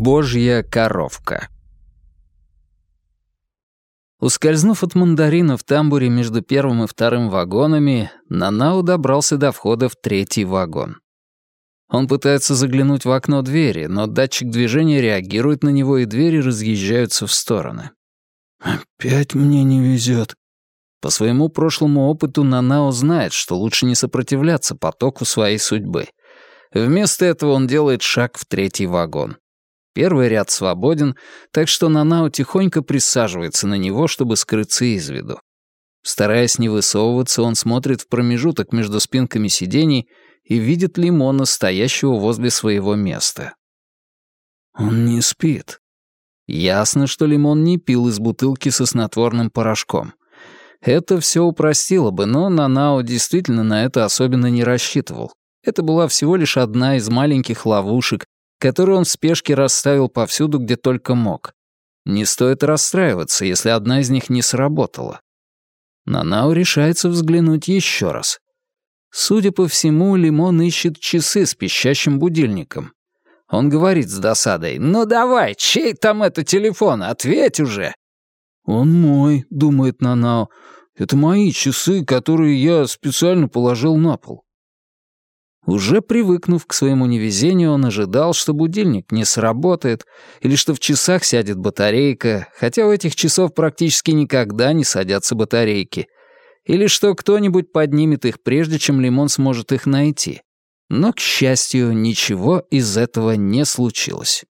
Божья коровка. Ускользнув от мандарина в тамбуре между первым и вторым вагонами, Нанау добрался до входа в третий вагон. Он пытается заглянуть в окно двери, но датчик движения реагирует на него, и двери разъезжаются в стороны. «Опять мне не везет». По своему прошлому опыту Нанао знает, что лучше не сопротивляться потоку своей судьбы. Вместо этого он делает шаг в третий вагон. Первый ряд свободен, так что Нанао тихонько присаживается на него, чтобы скрыться из виду. Стараясь не высовываться, он смотрит в промежуток между спинками сидений и видит Лимона, стоящего возле своего места. Он не спит. Ясно, что Лимон не пил из бутылки со снотворным порошком. Это все упростило бы, но Нанао действительно на это особенно не рассчитывал. Это была всего лишь одна из маленьких ловушек, которую он в спешке расставил повсюду, где только мог. Не стоит расстраиваться, если одна из них не сработала. Нанао решается взглянуть еще раз. Судя по всему, Лимон ищет часы с пищащим будильником. Он говорит с досадой, «Ну давай, чей там это телефон? Ответь уже!» «Он мой», — думает Нанао. «Это мои часы, которые я специально положил на пол». Уже привыкнув к своему невезению, он ожидал, что будильник не сработает или что в часах сядет батарейка, хотя у этих часов практически никогда не садятся батарейки, или что кто-нибудь поднимет их, прежде чем Лимон сможет их найти. Но, к счастью, ничего из этого не случилось.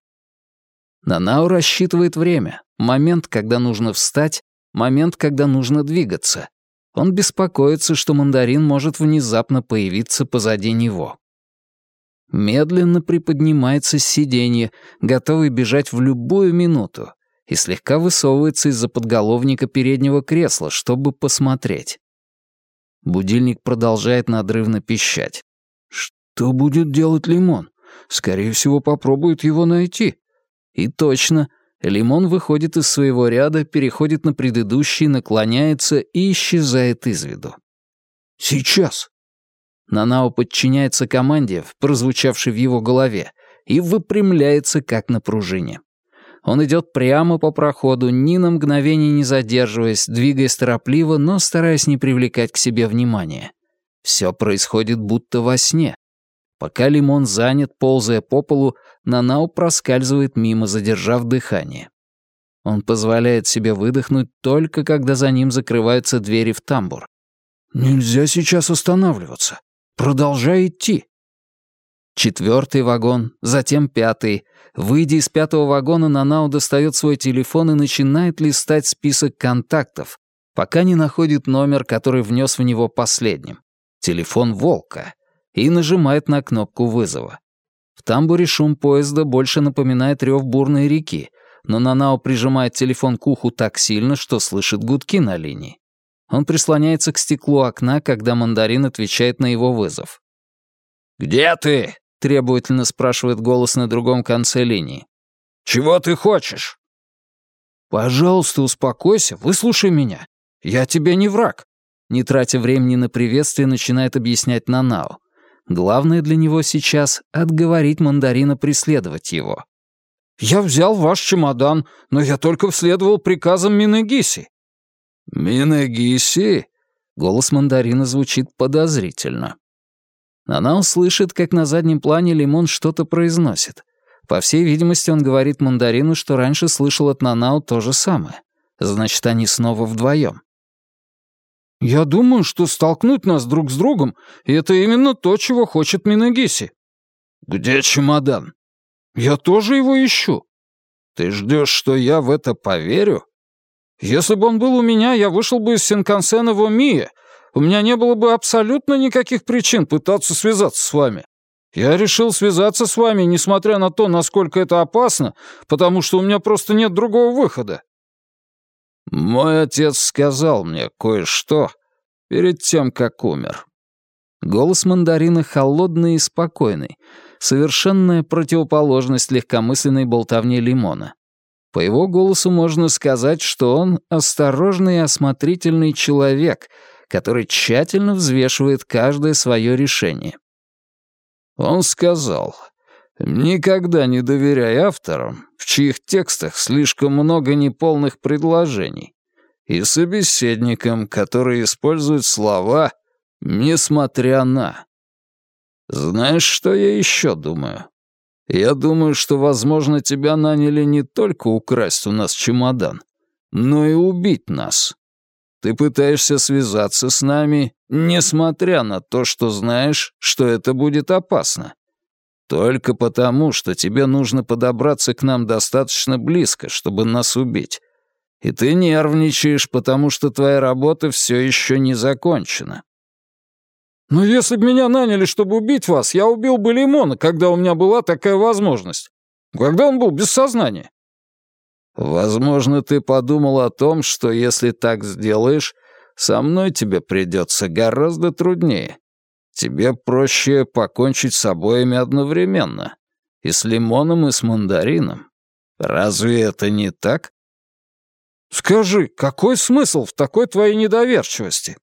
Нанау рассчитывает время, момент, когда нужно встать, момент, когда нужно двигаться, он беспокоится, что мандарин может внезапно появиться позади него. Медленно приподнимается с сиденья, готовый бежать в любую минуту, и слегка высовывается из-за подголовника переднего кресла, чтобы посмотреть. Будильник продолжает надрывно пищать. Что будет делать Лимон? Скорее всего, попробует его найти. И точно, Лимон выходит из своего ряда, переходит на предыдущий, наклоняется и исчезает из виду. «Сейчас!» Нанао подчиняется команде, прозвучавшей в его голове, и выпрямляется, как на пружине. Он идет прямо по проходу, ни на мгновение не задерживаясь, двигаясь торопливо, но стараясь не привлекать к себе внимания. Все происходит будто во сне. Пока Лимон занят, ползая по полу, Нанау проскальзывает мимо, задержав дыхание. Он позволяет себе выдохнуть только когда за ним закрываются двери в тамбур. «Нельзя сейчас останавливаться. Продолжай идти». Четвертый вагон, затем пятый. Выйдя из пятого вагона, Нанау достает свой телефон и начинает листать список контактов, пока не находит номер, который внес в него последним. Телефон Волка и нажимает на кнопку вызова. В тамбуре шум поезда больше напоминает рев бурной реки, но Нанао прижимает телефон к уху так сильно, что слышит гудки на линии. Он прислоняется к стеклу окна, когда мандарин отвечает на его вызов. «Где ты?» — требовательно спрашивает голос на другом конце линии. «Чего ты хочешь?» «Пожалуйста, успокойся, выслушай меня. Я тебе не враг», — не тратя времени на приветствие, начинает объяснять Нанао. Главное для него сейчас — отговорить мандарина преследовать его. «Я взял ваш чемодан, но я только вследовал приказам Минегиси». «Минегиси?» — голос мандарина звучит подозрительно. Она услышит, как на заднем плане Лимон что-то произносит. По всей видимости, он говорит мандарину, что раньше слышал от Нанао то же самое. Значит, они снова вдвоем. «Я думаю, что столкнуть нас друг с другом — это именно то, чего хочет Минагиси». «Где чемодан?» «Я тоже его ищу». «Ты ждешь, что я в это поверю?» «Если бы он был у меня, я вышел бы из Синкансена в Омия. У меня не было бы абсолютно никаких причин пытаться связаться с вами. Я решил связаться с вами, несмотря на то, насколько это опасно, потому что у меня просто нет другого выхода. Мой отец сказал мне кое-что перед тем, как умер. Голос мандарина холодный и спокойный, совершенная противоположность легкомысленной болтовне лимона. По его голосу можно сказать, что он осторожный и осмотрительный человек, который тщательно взвешивает каждое свое решение. Он сказал, Никогда не доверяй авторам, в чьих текстах слишком много неполных предложений, и собеседникам, которые используют слова «несмотря на». Знаешь, что я еще думаю? Я думаю, что, возможно, тебя наняли не только украсть у нас чемодан, но и убить нас. Ты пытаешься связаться с нами, несмотря на то, что знаешь, что это будет опасно. Только потому, что тебе нужно подобраться к нам достаточно близко, чтобы нас убить. И ты нервничаешь, потому что твоя работа все еще не закончена. «Но если бы меня наняли, чтобы убить вас, я убил бы Лимона, когда у меня была такая возможность. Когда он был без сознания». «Возможно, ты подумал о том, что если так сделаешь, со мной тебе придется гораздо труднее. Тебе проще покончить с обоими одновременно. И с лимоном, и с мандарином. Разве это не так? Скажи, какой смысл в такой твоей недоверчивости?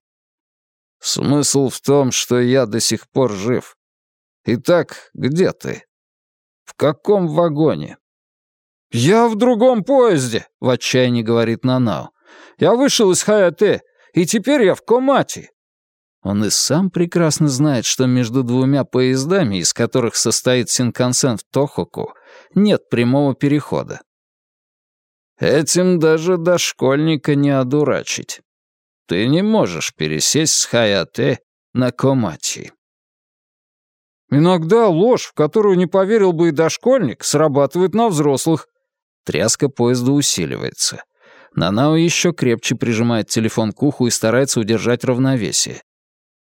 Смысл в том, что я до сих пор жив. Итак, где ты? В каком вагоне? «Я в другом поезде», — в отчаянии говорит Нанау. «Я вышел из Хаяте, и теперь я в Комати. Он и сам прекрасно знает, что между двумя поездами, из которых состоит Синкансен в Тохоку, нет прямого перехода. Этим даже дошкольника не одурачить. Ты не можешь пересесть с Хаяте на Комачи. Иногда ложь, в которую не поверил бы и дошкольник, срабатывает на взрослых. Тряска поезда усиливается. Нанао еще крепче прижимает телефон к уху и старается удержать равновесие.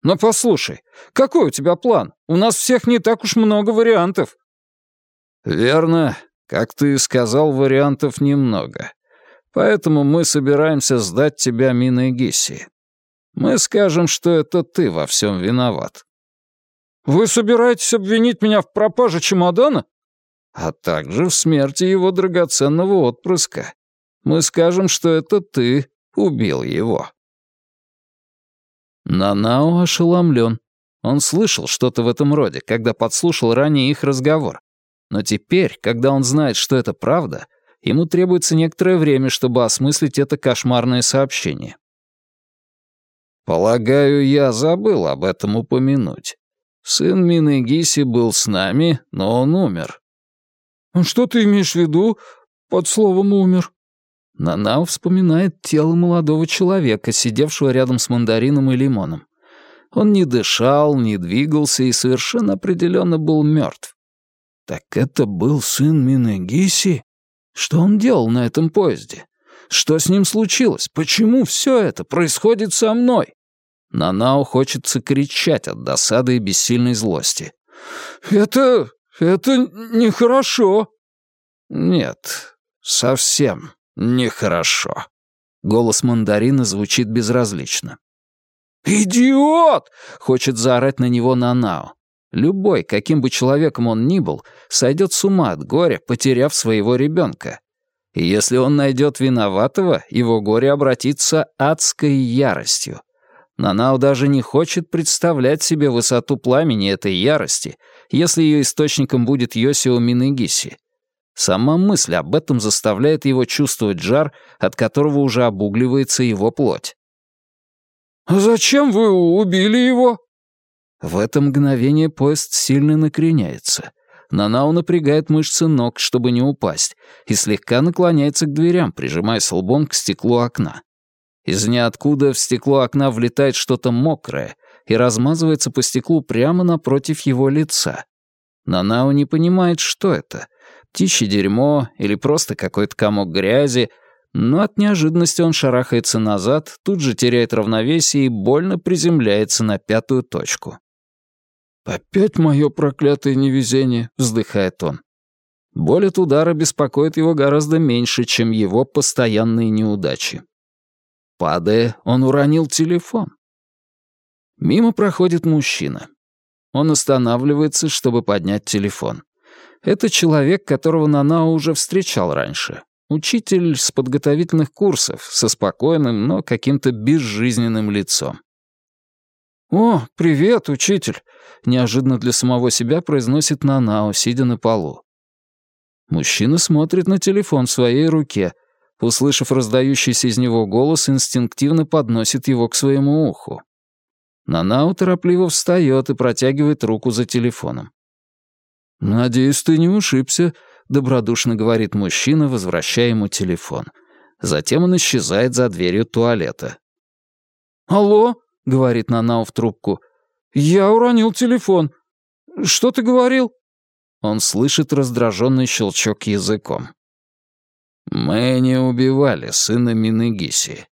Но послушай, какой у тебя план? У нас всех не так уж много вариантов». «Верно. Как ты сказал, вариантов немного. Поэтому мы собираемся сдать тебя Миной Гисси. Мы скажем, что это ты во всем виноват». «Вы собираетесь обвинить меня в пропаже чемодана?» «А также в смерти его драгоценного отпрыска. Мы скажем, что это ты убил его». Нанао ошеломлен. Он слышал что-то в этом роде, когда подслушал ранее их разговор. Но теперь, когда он знает, что это правда, ему требуется некоторое время, чтобы осмыслить это кошмарное сообщение. «Полагаю, я забыл об этом упомянуть. Сын Минегиси был с нами, но он умер». «Что ты имеешь в виду под словом «умер»?» Нанао вспоминает тело молодого человека, сидевшего рядом с мандарином и лимоном. Он не дышал, не двигался и совершенно определенно был мертв. Так это был сын Минегиси? Что он делал на этом поезде? Что с ним случилось? Почему все это происходит со мной? Нанао хочется кричать от досады и бессильной злости. «Это... это нехорошо». «Нет, совсем «Нехорошо». Голос мандарина звучит безразлично. «Идиот!» — хочет заорать на него Нанао. Любой, каким бы человеком он ни был, сойдет с ума от горя, потеряв своего ребенка. И если он найдет виноватого, его горе обратится адской яростью. Нанао даже не хочет представлять себе высоту пламени этой ярости, если ее источником будет Йосио Минегиси. Сама мысль об этом заставляет его чувствовать жар, от которого уже обугливается его плоть. «А зачем вы убили его?» В это мгновение поезд сильно накреняется. Нанао напрягает мышцы ног, чтобы не упасть, и слегка наклоняется к дверям, прижимаясь лбом к стеклу окна. Из ниоткуда в стекло окна влетает что-то мокрое и размазывается по стеклу прямо напротив его лица. Нанао не понимает, что это, птичье дерьмо или просто какой-то комок грязи, но от неожиданности он шарахается назад, тут же теряет равновесие и больно приземляется на пятую точку. «Опять мое проклятое невезение», — вздыхает он. Боль от удара беспокоит его гораздо меньше, чем его постоянные неудачи. Падая, он уронил телефон. Мимо проходит мужчина. Он останавливается, чтобы поднять телефон. Это человек, которого Нанао уже встречал раньше. Учитель с подготовительных курсов, со спокойным, но каким-то безжизненным лицом. «О, привет, учитель!» — неожиданно для самого себя произносит Нанао, сидя на полу. Мужчина смотрит на телефон в своей руке. Услышав раздающийся из него голос, инстинктивно подносит его к своему уху. Нанао торопливо встает и протягивает руку за телефоном. «Надеюсь, ты не ушибся», — добродушно говорит мужчина, возвращая ему телефон. Затем он исчезает за дверью туалета. «Алло?» — говорит Нанао в трубку. «Я уронил телефон. Что ты говорил?» Он слышит раздраженный щелчок языком. «Мы не убивали сына Минегиси.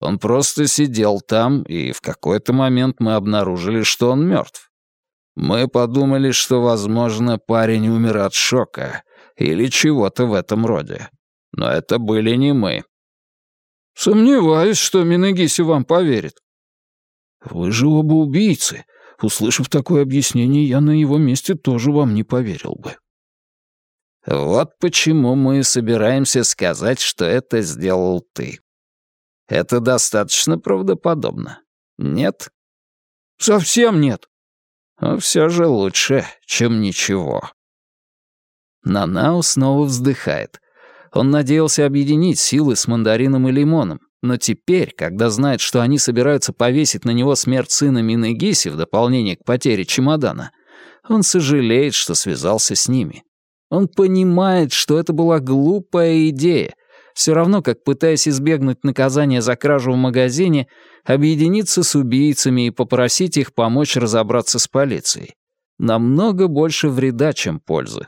Он просто сидел там, и в какой-то момент мы обнаружили, что он мертв. Мы подумали, что, возможно, парень умер от шока или чего-то в этом роде. Но это были не мы». «Сомневаюсь, что Минегиси вам поверит». «Вы же оба убийцы. Услышав такое объяснение, я на его месте тоже вам не поверил бы». «Вот почему мы собираемся сказать, что это сделал ты. Это достаточно правдоподобно. Нет?» «Совсем нет». Но все же лучше, чем ничего. Нанао снова вздыхает. Он надеялся объединить силы с мандарином и лимоном, но теперь, когда знает, что они собираются повесить на него смерть сына Минегиси в дополнение к потере чемодана, он сожалеет, что связался с ними. Он понимает, что это была глупая идея, все равно как пытаясь избегнуть наказания за кражу в магазине, объединиться с убийцами и попросить их помочь разобраться с полицией. Намного больше вреда, чем пользы.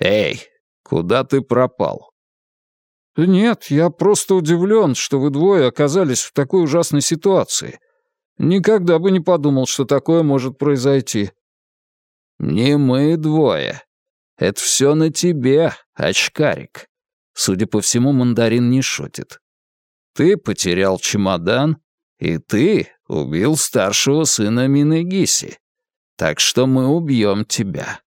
«Эй, куда ты пропал?» «Нет, я просто удивлен, что вы двое оказались в такой ужасной ситуации. Никогда бы не подумал, что такое может произойти». «Не мы двое. Это все на тебе, очкарик». Судя по всему, мандарин не шутит. «Ты потерял чемодан, и ты убил старшего сына Минегиси. Так что мы убьем тебя.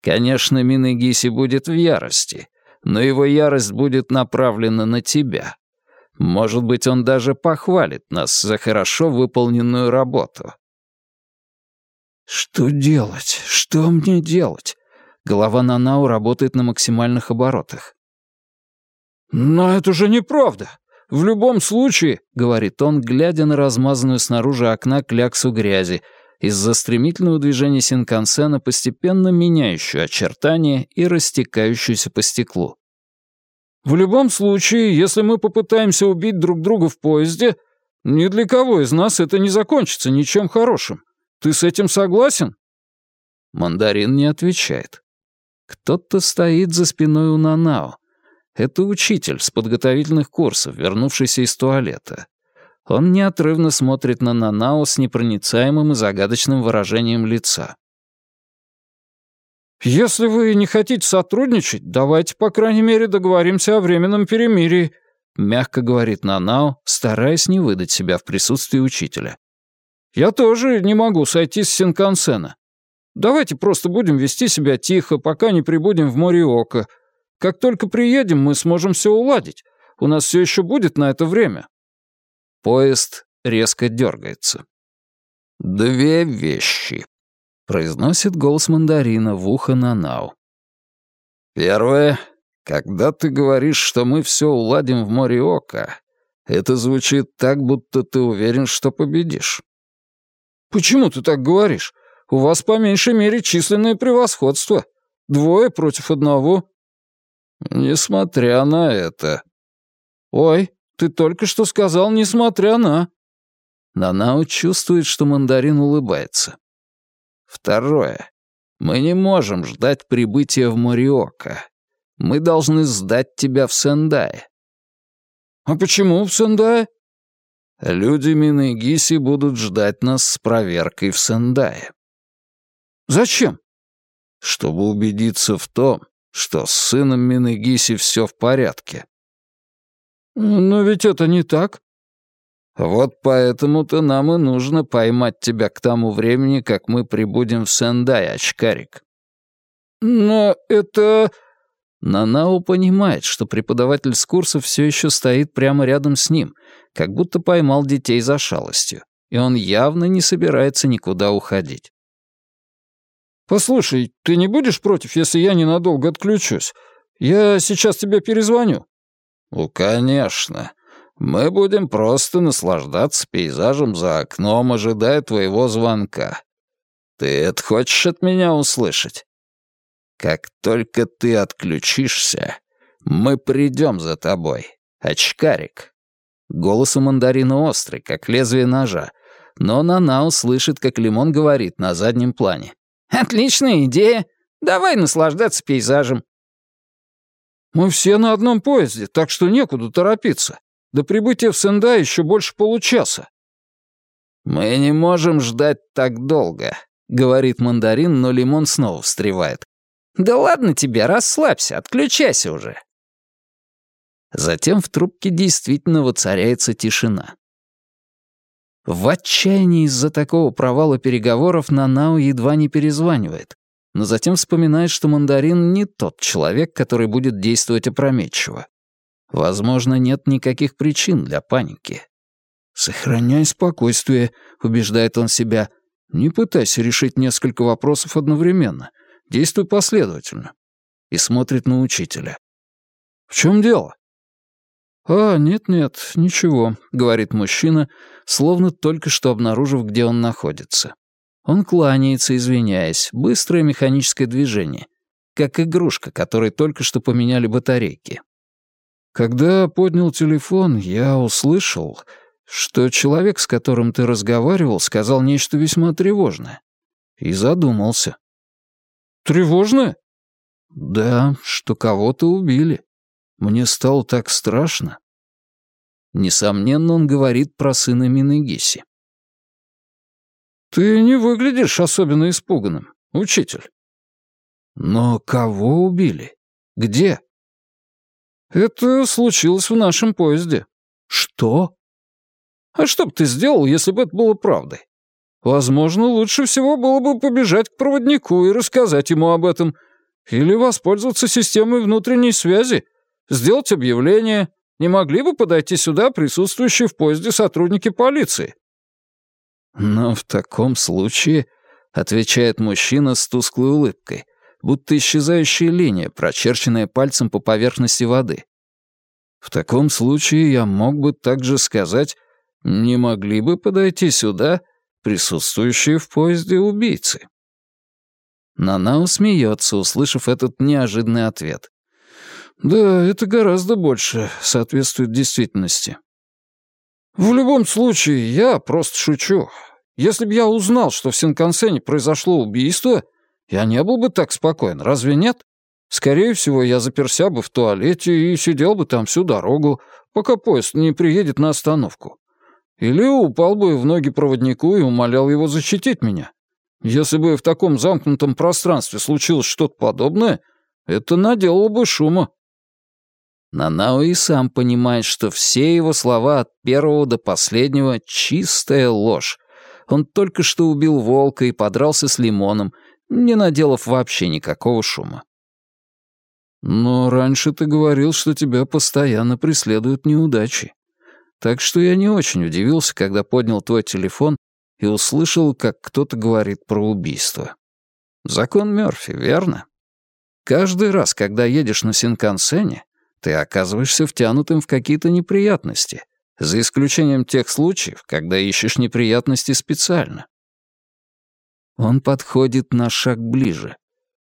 Конечно, Минегиси будет в ярости» но его ярость будет направлена на тебя. Может быть, он даже похвалит нас за хорошо выполненную работу. Что делать? Что мне делать? Голова Нанау работает на максимальных оборотах. «Но это же неправда! В любом случае», — говорит он, глядя на размазанную снаружи окна кляксу грязи, из-за стремительного движения Синкансена, постепенно меняющую очертания и растекающуюся по стеклу. «В любом случае, если мы попытаемся убить друг друга в поезде, ни для кого из нас это не закончится ничем хорошим. Ты с этим согласен?» Мандарин не отвечает. Кто-то стоит за спиной у Нанао. Это учитель с подготовительных курсов, вернувшийся из туалета. Он неотрывно смотрит на Нанао с непроницаемым и загадочным выражением лица. «Если вы не хотите сотрудничать, давайте, по крайней мере, договоримся о временном перемирии», мягко говорит Нанао, стараясь не выдать себя в присутствии учителя. «Я тоже не могу сойти с Синкансена. Давайте просто будем вести себя тихо, пока не прибудем в море Ока. Как только приедем, мы сможем все уладить. У нас все еще будет на это время». Поезд резко дергается. «Две вещи», — произносит голос мандарина в ухо Нанау. «Первое. Когда ты говоришь, что мы все уладим в море Ока, это звучит так, будто ты уверен, что победишь». «Почему ты так говоришь? У вас по меньшей мере численное превосходство. Двое против одного». «Несмотря на это». «Ой, ты только что сказал, несмотря на...» Нанао чувствует, что мандарин улыбается. Второе. Мы не можем ждать прибытия в Мориока. Мы должны сдать тебя в Сендае. А почему в Сендае? Люди Минегиси будут ждать нас с проверкой в Сендае. Зачем? Чтобы убедиться в том, что с сыном Минегиси все в порядке. «Но ведь это не так». «Вот поэтому-то нам и нужно поймать тебя к тому времени, как мы прибудем в Сендай, очкарик». «Но это...» Нанао понимает, что преподаватель с курса все еще стоит прямо рядом с ним, как будто поймал детей за шалостью, и он явно не собирается никуда уходить. «Послушай, ты не будешь против, если я ненадолго отключусь? Я сейчас тебе перезвоню». «Ну, конечно. Мы будем просто наслаждаться пейзажем за окном, ожидая твоего звонка. Ты это хочешь от меня услышать? Как только ты отключишься, мы придем за тобой, очкарик». Голос у мандарина острый, как лезвие ножа, но Нана услышит, как Лимон говорит на заднем плане. «Отличная идея. Давай наслаждаться пейзажем». «Мы все на одном поезде, так что некуда торопиться. До прибытия в Сендай еще больше получаса». «Мы не можем ждать так долго», — говорит мандарин, но лимон снова встревает. «Да ладно тебе, расслабься, отключайся уже». Затем в трубке действительно воцаряется тишина. В отчаянии из-за такого провала переговоров Нанао едва не перезванивает, но затем вспоминает, что мандарин не тот человек, который будет действовать опрометчиво. Возможно, нет никаких причин для паники. «Сохраняй спокойствие», — убеждает он себя. «Не пытайся решить несколько вопросов одновременно. Действуй последовательно». И смотрит на учителя. «В чем дело?» «А, нет-нет, ничего», — говорит мужчина, словно только что обнаружив, где он находится. Он кланяется, извиняясь, быстрое механическое движение, как игрушка, которой только что поменяли батарейки. Когда поднял телефон, я услышал, что человек, с которым ты разговаривал, сказал нечто весьма тревожное. И задумался. «Тревожное?» «Да, что кого-то убили. Мне стало так страшно». Несомненно, он говорит про сына Минегиси. «Ты не выглядишь особенно испуганным, учитель». «Но кого убили? Где?» «Это случилось в нашем поезде». «Что?» «А что бы ты сделал, если бы это было правдой? Возможно, лучше всего было бы побежать к проводнику и рассказать ему об этом. Или воспользоваться системой внутренней связи, сделать объявление. Не могли бы подойти сюда присутствующие в поезде сотрудники полиции?» «Но в таком случае», — отвечает мужчина с тусклой улыбкой, будто исчезающая линия, прочерченная пальцем по поверхности воды. В таком случае я мог бы также сказать, не могли бы подойти сюда присутствующие в поезде убийцы. Нанао смеется, услышав этот неожиданный ответ. «Да, это гораздо больше соответствует действительности». «В любом случае, я просто шучу. Если бы я узнал, что в Синкансене произошло убийство, я не был бы так спокоен, разве нет? Скорее всего, я заперся бы в туалете и сидел бы там всю дорогу, пока поезд не приедет на остановку. Или упал бы в ноги проводнику и умолял его защитить меня. Если бы в таком замкнутом пространстве случилось что-то подобное, это наделало бы шума. Нанао и сам понимает, что все его слова от первого до последнего — чистая ложь. Он только что убил волка и подрался с лимоном, не наделав вообще никакого шума. «Но раньше ты говорил, что тебя постоянно преследуют неудачи. Так что я не очень удивился, когда поднял твой телефон и услышал, как кто-то говорит про убийство. Закон Мёрфи, верно? Каждый раз, когда едешь на Синкансене, ты оказываешься втянутым в какие-то неприятности, за исключением тех случаев, когда ищешь неприятности специально. Он подходит на шаг ближе.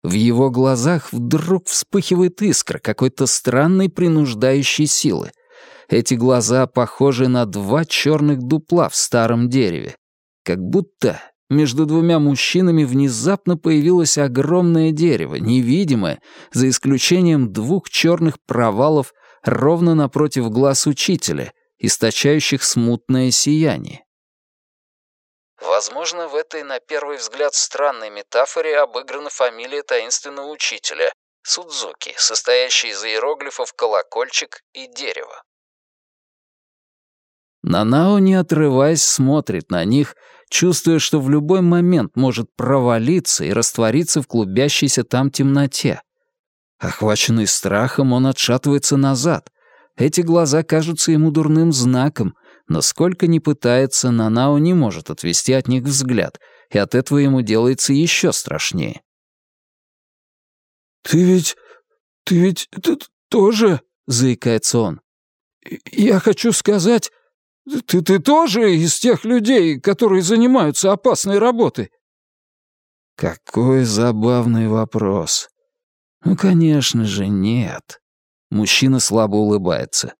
В его глазах вдруг вспыхивает искра какой-то странной принуждающей силы. Эти глаза похожи на два черных дупла в старом дереве. Как будто между двумя мужчинами внезапно появилось огромное дерево, невидимое, за исключением двух черных провалов ровно напротив глаз учителя, источающих смутное сияние. Возможно, в этой, на первый взгляд, странной метафоре обыграна фамилия таинственного учителя — Судзуки, состоящая из иероглифов «колокольчик» и «дерево». Нанао, не отрываясь, смотрит на них, чувствуя, что в любой момент может провалиться и раствориться в клубящейся там темноте. Охваченный страхом, он отшатывается назад. Эти глаза кажутся ему дурным знаком, Но сколько ни пытается, Нанао не может отвести от них взгляд, и от этого ему делается еще страшнее. «Ты ведь... ты ведь ты тоже...» — заикается он. «Я хочу сказать, ты, ты тоже из тех людей, которые занимаются опасной работой?» Какой забавный вопрос. Ну, конечно же, нет. Мужчина слабо улыбается.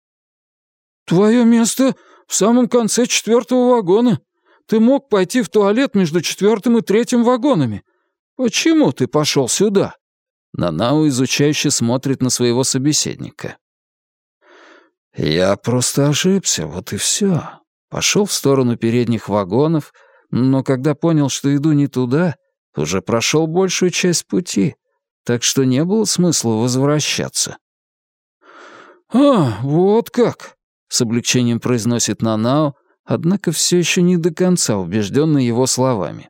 «Твое место в самом конце четвертого вагона. Ты мог пойти в туалет между четвертым и третьим вагонами. Почему ты пошел сюда?» Нанау изучающе смотрит на своего собеседника. «Я просто ошибся, вот и все. Пошел в сторону передних вагонов, но когда понял, что иду не туда, уже прошел большую часть пути, так что не было смысла возвращаться». «А, вот как!» — с облегчением произносит Нанао, однако все еще не до конца убежденный его словами.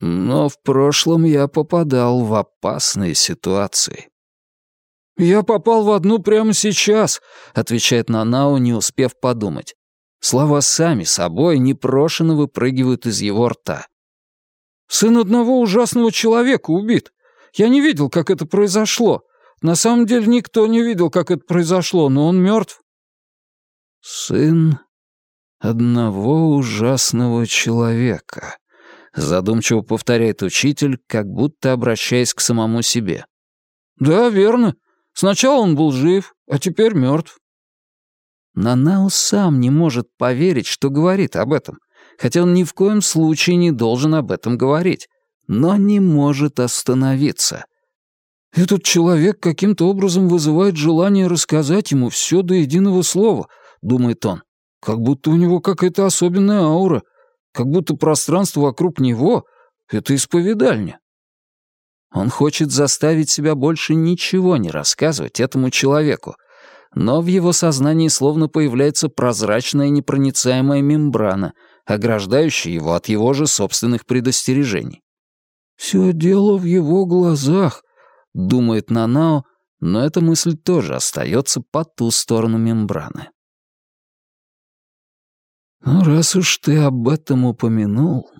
Но в прошлом я попадал в опасные ситуации. «Я попал в одну прямо сейчас», — отвечает Нанао, не успев подумать. Слова сами собой непрошено выпрыгивают из его рта. «Сын одного ужасного человека убит. Я не видел, как это произошло. На самом деле никто не видел, как это произошло, но он мертв». «Сын одного ужасного человека», задумчиво повторяет учитель, как будто обращаясь к самому себе. «Да, верно. Сначала он был жив, а теперь мертв». Нанао сам не может поверить, что говорит об этом, хотя он ни в коем случае не должен об этом говорить, но не может остановиться. «Этот человек каким-то образом вызывает желание рассказать ему все до единого слова», — думает он, «как будто у него какая-то особенная аура» как будто пространство вокруг него — это исповедальня. Он хочет заставить себя больше ничего не рассказывать этому человеку, но в его сознании словно появляется прозрачная непроницаемая мембрана, ограждающая его от его же собственных предостережений. «Все дело в его глазах», — думает Нанао, но эта мысль тоже остается по ту сторону мембраны. «Ну, раз уж ты об этом упомянул,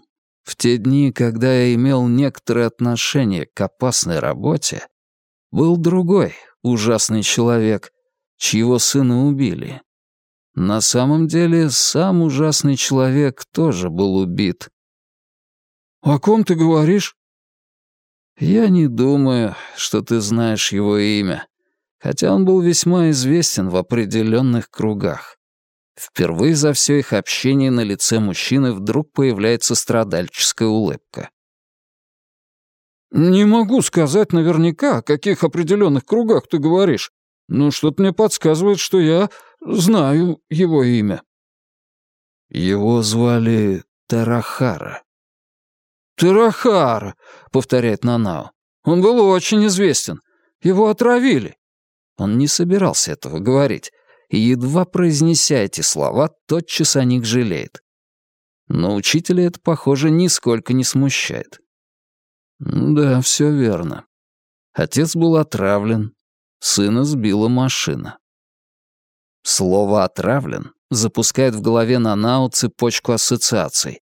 в те дни, когда я имел некоторое отношение к опасной работе, был другой ужасный человек, чьего сына убили. На самом деле, сам ужасный человек тоже был убит». «О ком ты говоришь?» «Я не думаю, что ты знаешь его имя, хотя он был весьма известен в определенных кругах. Впервые за все их общение на лице мужчины вдруг появляется страдальческая улыбка. «Не могу сказать наверняка, о каких определенных кругах ты говоришь, но что-то мне подсказывает, что я знаю его имя». Его звали Тарахара. «Тарахара», — повторяет Нанао. «Он был очень известен. Его отравили». Он не собирался этого говорить, и, едва произнеся эти слова, тотчас о них жалеет. Но учителя это, похоже, нисколько не смущает. Да, все верно. Отец был отравлен, сына сбила машина. Слово «отравлен» запускает в голове Нанао цепочку ассоциаций.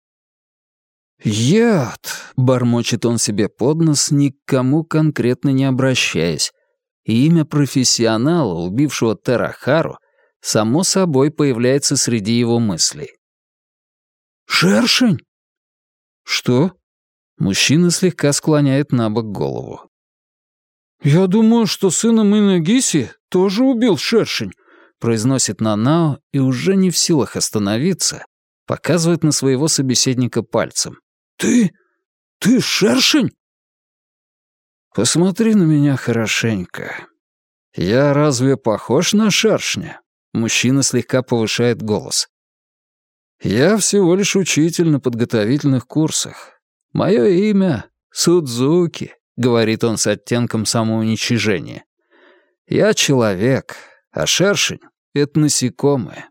«Яд!» — бормочет он себе под нос, ни к кому конкретно не обращаясь. И имя профессионала, убившего Терахару, само собой появляется среди его мыслей. «Шершень?» «Что?» Мужчина слегка склоняет на бок голову. «Я думаю, что сына Минагиси тоже убил шершень», произносит Нанао и уже не в силах остановиться, показывает на своего собеседника пальцем. «Ты... ты шершень?» «Посмотри на меня хорошенько. Я разве похож на шершня?» Мужчина слегка повышает голос. «Я всего лишь учитель на подготовительных курсах. Мое имя — Судзуки», — говорит он с оттенком самоуничижения. «Я человек, а шершень — это насекомое».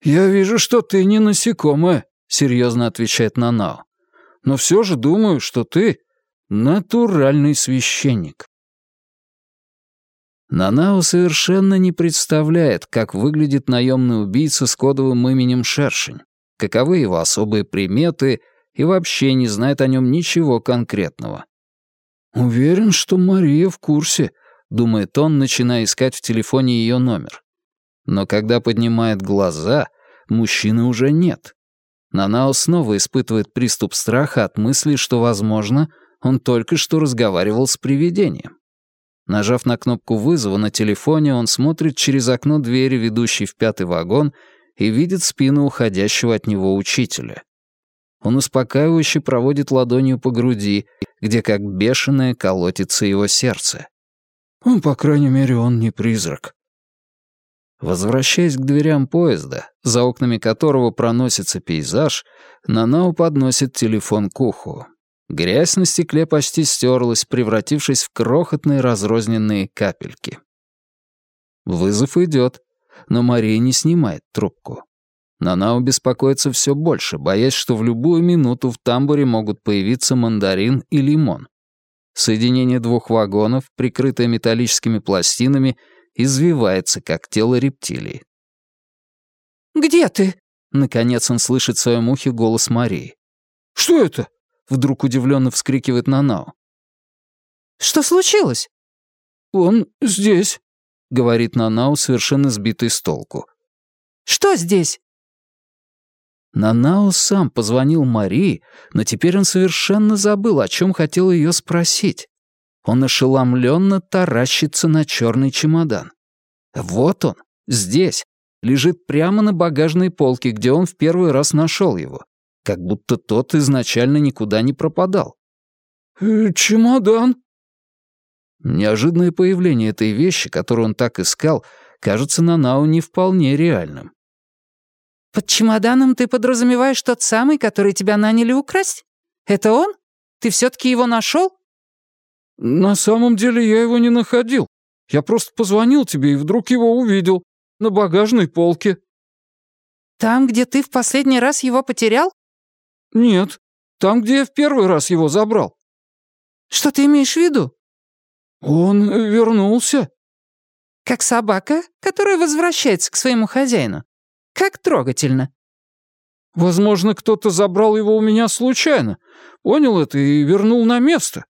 «Я вижу, что ты не насекомое», — серьезно отвечает Нанао. «Но все же думаю, что ты натуральный священник». Нанао совершенно не представляет, как выглядит наемный убийца с кодовым именем Шершень, каковы его особые приметы и вообще не знает о нем ничего конкретного. «Уверен, что Мария в курсе», — думает он, начиная искать в телефоне ее номер. Но когда поднимает глаза, мужчины уже нет. Нанао снова испытывает приступ страха от мысли, что, возможно, он только что разговаривал с привидением. Нажав на кнопку вызова на телефоне, он смотрит через окно двери, ведущей в пятый вагон, и видит спину уходящего от него учителя. Он успокаивающе проводит ладонью по груди, где как бешеное колотится его сердце. Ну, по крайней мере, он не призрак. Возвращаясь к дверям поезда, за окнами которого проносится пейзаж, Нанао подносит телефон к уху. Грязь на стекле почти стерлась, превратившись в крохотные разрозненные капельки. Вызов идет, но Мария не снимает трубку. Нанао беспокоится все больше, боясь, что в любую минуту в тамбуре могут появиться мандарин и лимон. Соединение двух вагонов, прикрытое металлическими пластинами, извивается, как тело рептилии. «Где ты?» Наконец он слышит в своем ухе голос Марии. «Что это?» Вдруг удивленно вскрикивает Нанао. «Что случилось?» «Он здесь», — говорит Нанао, совершенно сбитый с толку. «Что здесь?» Нанао сам позвонил Марии, но теперь он совершенно забыл, о чем хотел ее спросить. Он ошеломленно таращится на черный чемодан. Вот он, здесь, лежит прямо на багажной полке, где он в первый раз нашел его как будто тот изначально никуда не пропадал. «Э, «Чемодан?» Неожиданное появление этой вещи, которую он так искал, кажется Нанау не вполне реальным. «Под чемоданом ты подразумеваешь тот самый, который тебя наняли украсть? Это он? Ты все-таки его нашел?» «На самом деле я его не находил. Я просто позвонил тебе и вдруг его увидел. На багажной полке». «Там, где ты в последний раз его потерял?» «Нет, там, где я в первый раз его забрал». «Что ты имеешь в виду?» «Он вернулся». «Как собака, которая возвращается к своему хозяину. Как трогательно». «Возможно, кто-то забрал его у меня случайно, понял это и вернул на место».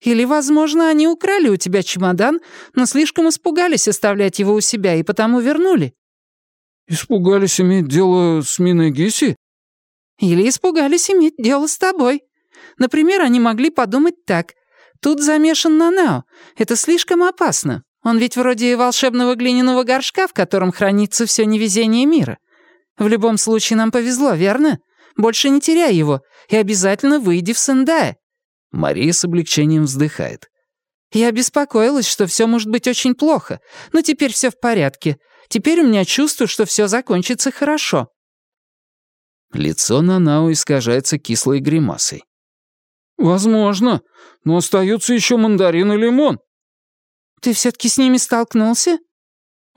«Или, возможно, они украли у тебя чемодан, но слишком испугались оставлять его у себя и потому вернули». «Испугались иметь дело с Миной Гиси?» Или испугались иметь дело с тобой. Например, они могли подумать так. Тут замешан Нанао. Это слишком опасно. Он ведь вроде волшебного глиняного горшка, в котором хранится все невезение мира. В любом случае нам повезло, верно? Больше не теряй его и обязательно выйди в Сендае». Мария с облегчением вздыхает. «Я беспокоилась, что все может быть очень плохо, но теперь все в порядке. Теперь у меня чувство, что все закончится хорошо». Лицо Нанао искажается кислой гримасой. «Возможно, но остаются еще мандарин и лимон». «Ты все-таки с ними столкнулся?»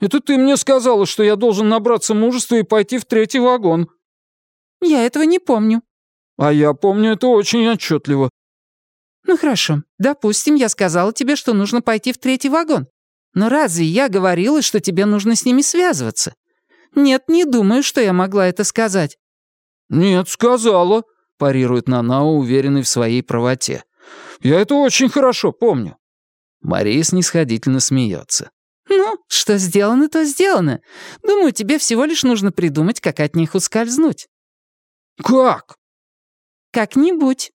«Это ты мне сказала, что я должен набраться мужества и пойти в третий вагон». «Я этого не помню». «А я помню это очень отчетливо». «Ну хорошо, допустим, я сказала тебе, что нужно пойти в третий вагон. Но разве я говорила, что тебе нужно с ними связываться? Нет, не думаю, что я могла это сказать. «Нет, сказала», — парирует Нанао, уверенный в своей правоте. «Я это очень хорошо помню». Мария снисходительно смеется. «Ну, что сделано, то сделано. Думаю, тебе всего лишь нужно придумать, как от них ускользнуть». «Как?» «Как-нибудь».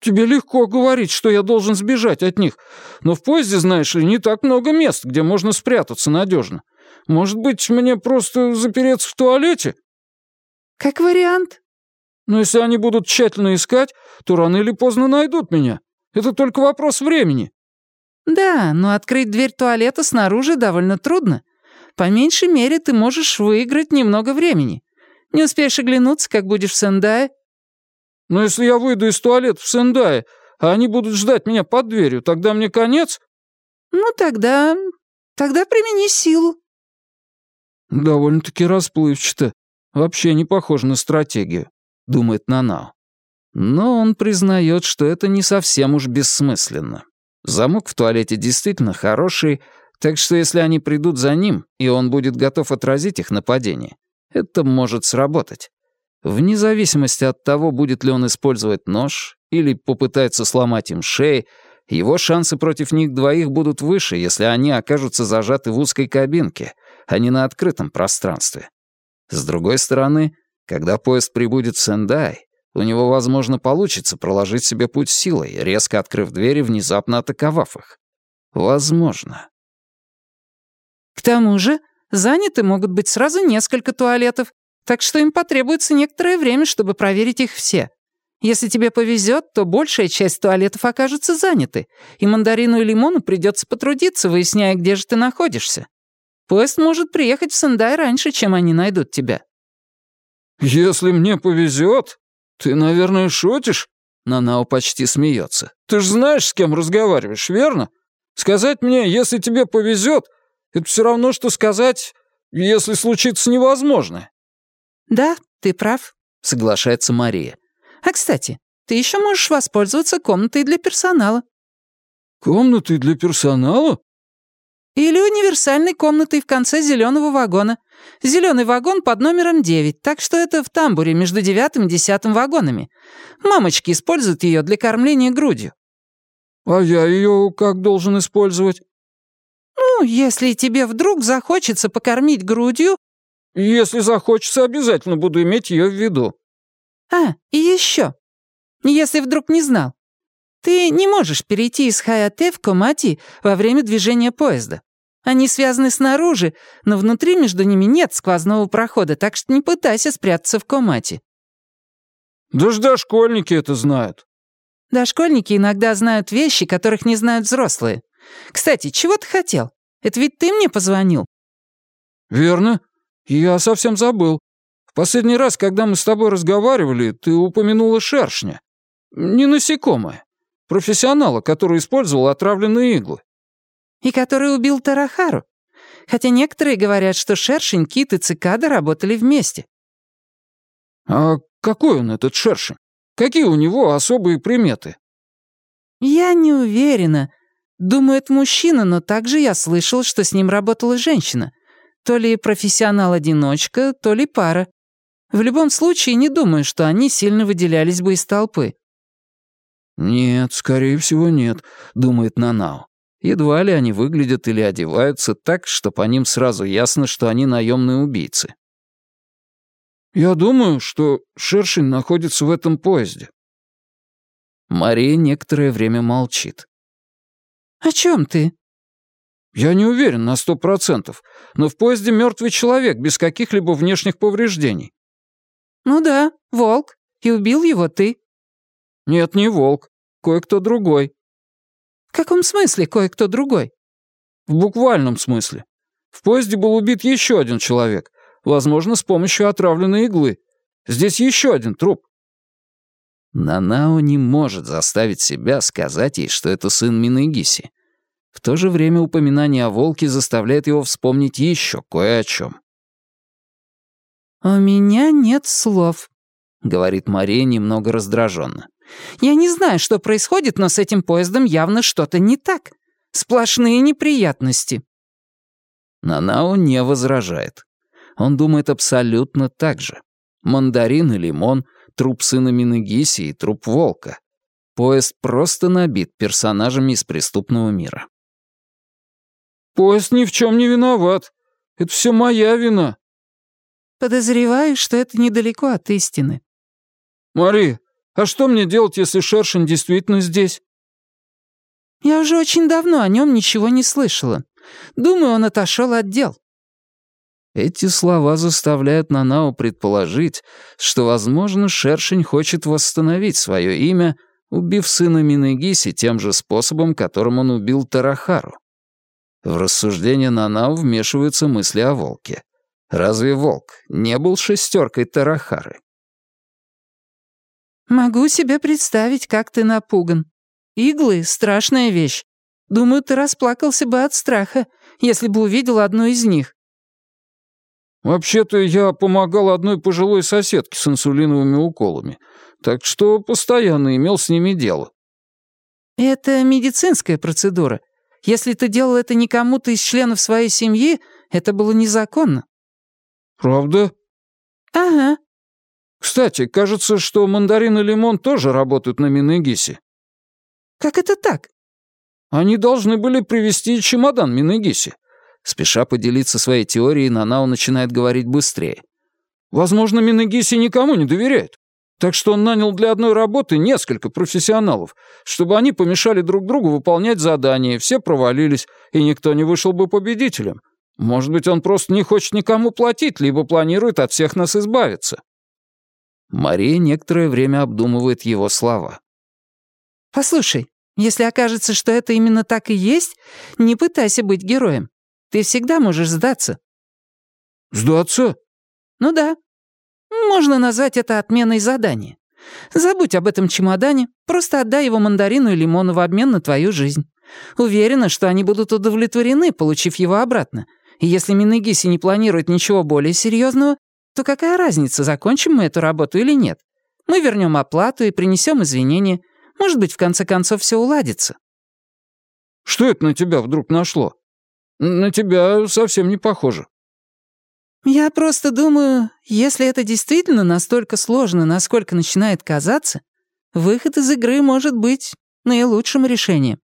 «Тебе легко говорить, что я должен сбежать от них, но в поезде, знаешь ли, не так много мест, где можно спрятаться надежно. Может быть, мне просто запереться в туалете?» «Как вариант». «Но если они будут тщательно искать, то рано или поздно найдут меня. Это только вопрос времени». «Да, но открыть дверь туалета снаружи довольно трудно. По меньшей мере ты можешь выиграть немного времени. Не успеешь оглянуться, как будешь в Сендае». «Но если я выйду из туалета в Сендае, а они будут ждать меня под дверью, тогда мне конец?» «Ну тогда... тогда примени силу». «Довольно-таки расплывчато. Вообще не похоже на стратегию», — думает Нанао. Но он признает, что это не совсем уж бессмысленно. Замок в туалете действительно хороший, Так что если они придут за ним, и он будет готов отразить их нападение, это может сработать. Вне зависимости от того, будет ли он использовать нож или попытается сломать им шеи, его шансы против них двоих будут выше, если они окажутся зажаты в узкой кабинке, а не на открытом пространстве. С другой стороны, когда поезд прибудет в Сендай, у него, возможно, получится проложить себе путь силой, резко открыв двери, внезапно атаковав их. Возможно. К тому же, заняты могут быть сразу несколько туалетов, так что им потребуется некоторое время, чтобы проверить их все. Если тебе повезет, то большая часть туалетов окажется заняты, и мандарину и лимону придется потрудиться, выясняя, где же ты находишься. Поезд может приехать в Сендай раньше, чем они найдут тебя». «Если мне повезет, ты, наверное, шутишь?» Нанао почти смеется. «Ты ж знаешь, с кем разговариваешь, верно? Сказать мне, если тебе повезет, это все равно, что сказать, если случится невозможное». «Да, ты прав», — соглашается Мария. А, кстати, ты еще можешь воспользоваться комнатой для персонала». «Комнатой для персонала?» «Или универсальной комнатой в конце зеленого вагона. Зеленый вагон под номером 9, так что это в тамбуре между девятым и десятым вагонами. Мамочки используют ее для кормления грудью». «А я ее как должен использовать?» «Ну, если тебе вдруг захочется покормить грудью...» «Если захочется, обязательно буду иметь ее в виду». А, и еще. Если вдруг не знал. Ты не можешь перейти из Хаяте в Комати во время движения поезда. Они связаны снаружи, но внутри между ними нет сквозного прохода, так что не пытайся спрятаться в Комати. Да ж дошкольники это знают. Дошкольники иногда знают вещи, которых не знают взрослые. Кстати, чего ты хотел? Это ведь ты мне позвонил? Верно. Я совсем забыл. В последний раз, когда мы с тобой разговаривали, ты упомянула шершня. Не насекомое. Профессионала, который использовал отравленные иглы. И который убил Тарахару. Хотя некоторые говорят, что шершень, кит и цикада работали вместе. А какой он, этот шершень? Какие у него особые приметы? Я не уверена. Думаю, это мужчина, но также я слышал, что с ним работала женщина. То ли профессионал-одиночка, то ли пара. В любом случае, не думаю, что они сильно выделялись бы из толпы». «Нет, скорее всего, нет», — думает Нанао. Едва ли они выглядят или одеваются так, что по ним сразу ясно, что они наемные убийцы. «Я думаю, что шершень находится в этом поезде». Мария некоторое время молчит. «О чем ты?» «Я не уверен на сто процентов, но в поезде мертвый человек без каких-либо внешних повреждений. «Ну да, волк. И убил его ты». «Нет, не волк. Кое-кто другой». «В каком смысле кое-кто другой?» «В буквальном смысле. В поезде был убит еще один человек, возможно, с помощью отравленной иглы. Здесь еще один труп». Нанао не может заставить себя сказать ей, что это сын Минегиси. В то же время упоминание о волке заставляет его вспомнить еще кое о чем. «У меня нет слов», — говорит Мария немного раздраженно. «Я не знаю, что происходит, но с этим поездом явно что-то не так. Сплошные неприятности». Нанао не возражает. Он думает абсолютно так же. Мандарин и лимон, труп сына Минагиси и труп волка. Поезд просто набит персонажами из преступного мира. «Поезд ни в чем не виноват. Это все моя вина», Подозреваю, что это недалеко от истины. Мари, а что мне делать, если Шершин действительно здесь? Я уже очень давно о нем ничего не слышала. Думаю, он отошел от дел. Эти слова заставляют Нанао предположить, что, возможно, Шершень хочет восстановить свое имя, убив сына Минегиси тем же способом, которым он убил Тарахару. В рассуждение Нанао вмешиваются мысли о волке. Разве волк не был шестеркой Тарахары? «Могу себе представить, как ты напуган. Иглы — страшная вещь. Думаю, ты расплакался бы от страха, если бы увидел одну из них». «Вообще-то я помогал одной пожилой соседке с инсулиновыми уколами, так что постоянно имел с ними дело». «Это медицинская процедура. Если ты делал это не кому-то из членов своей семьи, это было незаконно». «Правда?» «Ага». «Кстати, кажется, что мандарин и лимон тоже работают на Минегисе». «Как это так?» «Они должны были привезти чемодан Минегиси». Спеша поделиться своей теорией, Нанао начинает говорить быстрее. «Возможно, Минегиси никому не доверяет. Так что он нанял для одной работы несколько профессионалов, чтобы они помешали друг другу выполнять задания, все провалились, и никто не вышел бы победителем. Может быть, он просто не хочет никому платить, либо планирует от всех нас избавиться». Мария некоторое время обдумывает его слова. «Послушай, если окажется, что это именно так и есть, не пытайся быть героем. Ты всегда можешь сдаться». «Сдаться?» «Ну да, можно назвать это отменой задания. Забудь об этом чемодане, просто отдай его мандарину и лимону в обмен на твою жизнь. Уверена, что они будут удовлетворены, получив его обратно. И если Минегиси не планирует ничего более серьезного, то какая разница, закончим мы эту работу или нет? Мы вернем оплату и принесем извинения. Может быть, в конце концов все уладится. Что это на тебя вдруг нашло? На тебя совсем не похоже. «Я просто думаю, если это действительно настолько сложно, насколько начинает казаться, выход из игры может быть наилучшим решением».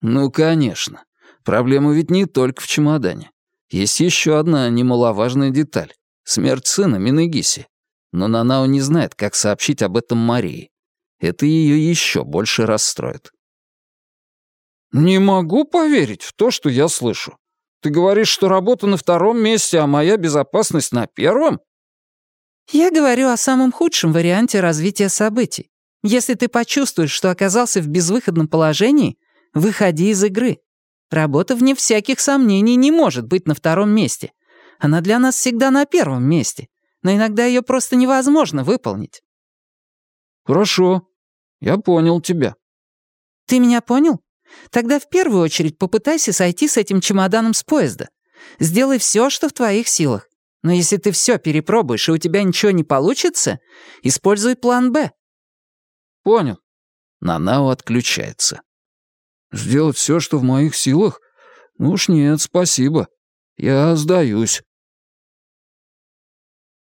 «Ну, конечно. Проблема ведь не только в чемодане. Есть еще одна немаловажная деталь — смерть сына Минегиси. Но Нанао не знает, как сообщить об этом Марии. Это ее еще больше расстроит». «Не могу поверить в то, что я слышу. Ты говоришь, что работа на втором месте, а моя безопасность на первом?» «Я говорю о самом худшем варианте развития событий. Если ты почувствуешь, что оказался в безвыходном положении, выходи из игры. Работа, вне всяких сомнений, не может быть на втором месте. Она для нас всегда на первом месте, но иногда ее просто невозможно выполнить». «Хорошо. Я понял тебя». «Ты меня понял?» Тогда в первую очередь попытайся сойти с этим чемоданом с поезда. Сделай все, что в твоих силах. Но если ты все перепробуешь и у тебя ничего не получится, используй план «Б». Понял. Нанао отключается. Сделать все, что в моих силах? Ну уж нет, спасибо. Я сдаюсь.